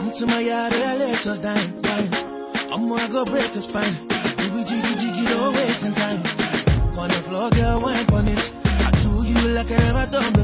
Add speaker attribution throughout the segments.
Speaker 1: Come to my yard and let us dine, dine. I'm gonna go break a spine. Baby jiggy jiggy, don't time. On the floor, girl, wine on it. I do you like I never done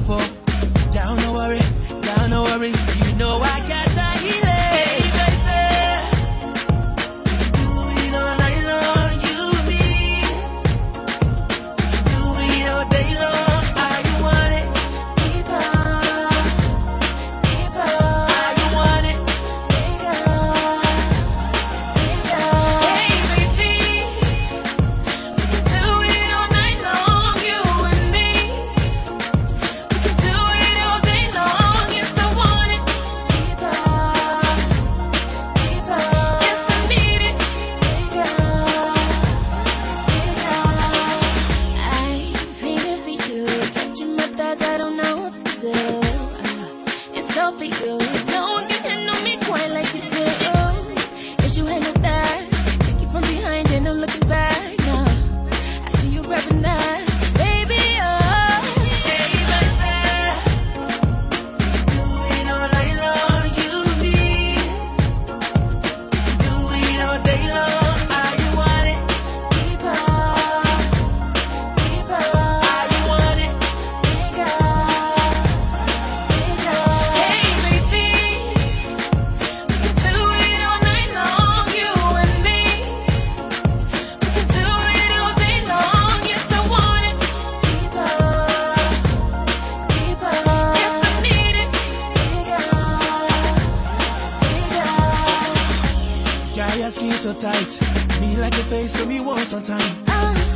Speaker 1: you. your skin so tight. Me like a face, so me want some time.
Speaker 2: Uh.